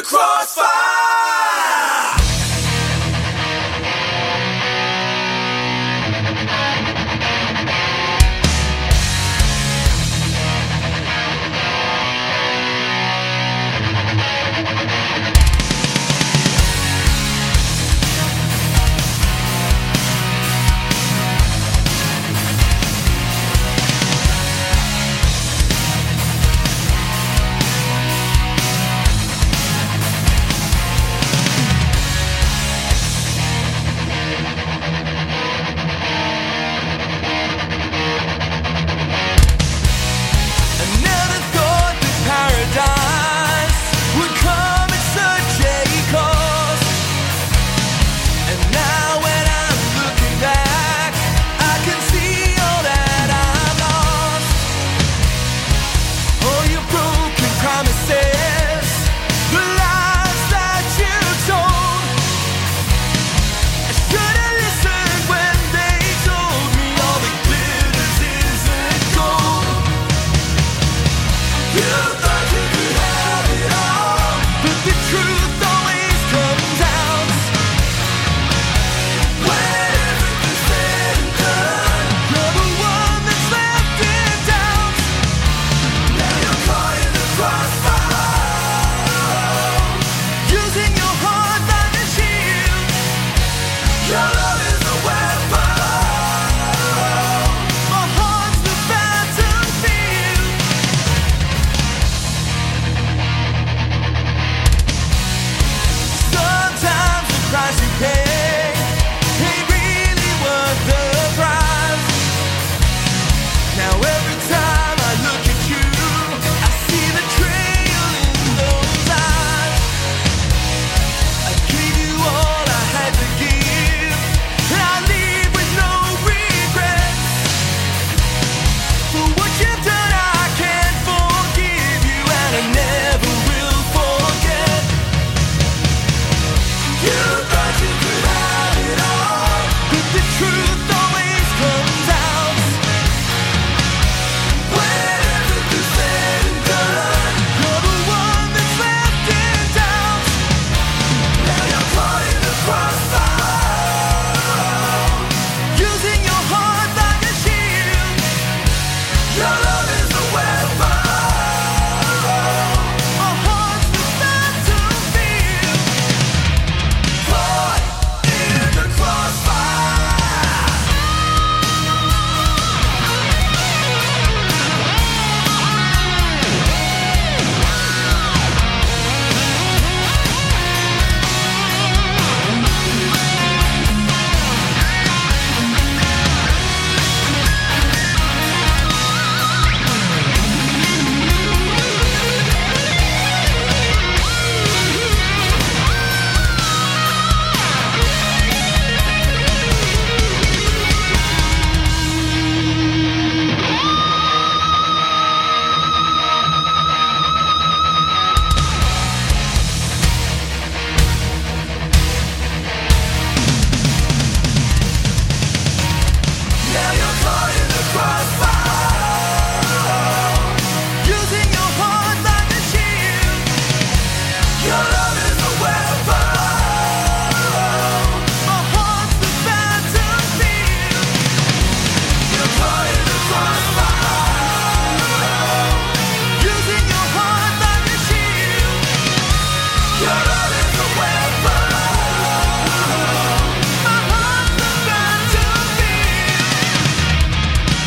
the crossfire.